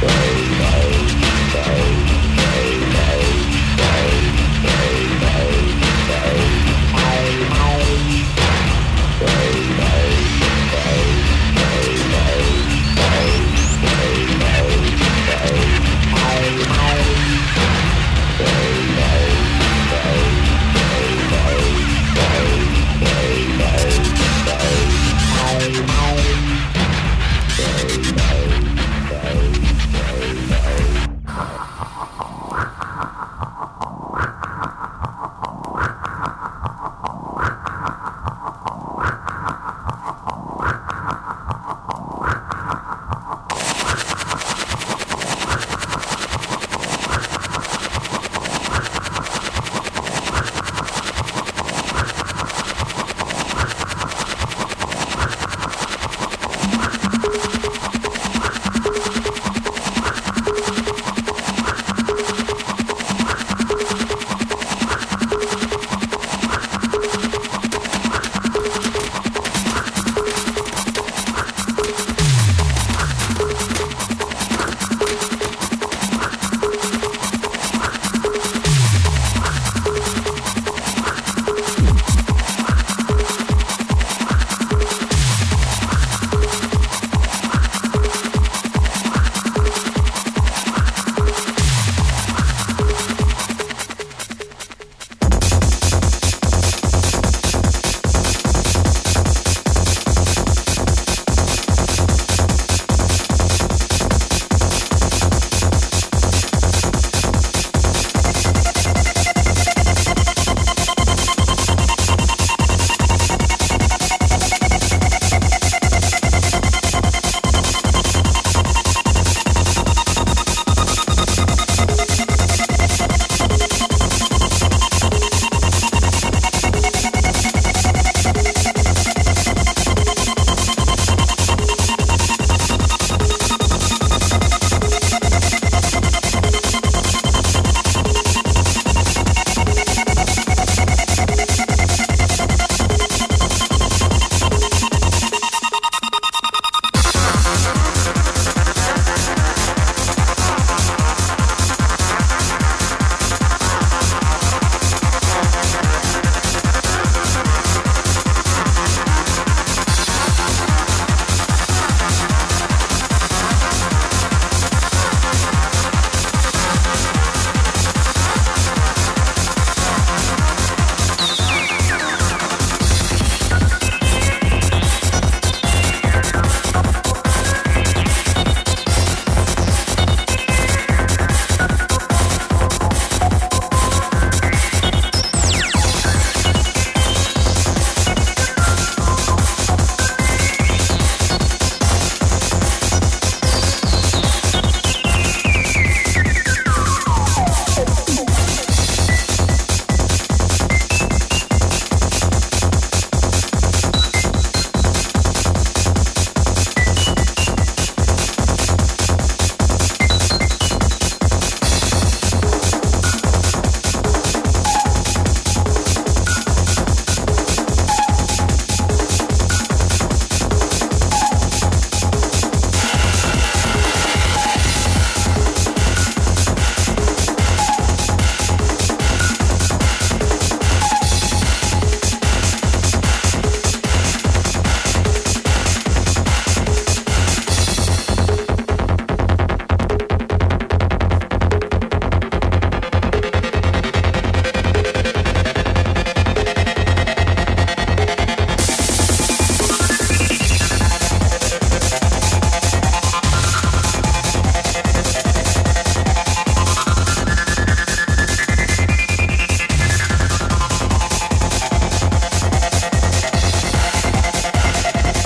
Bye.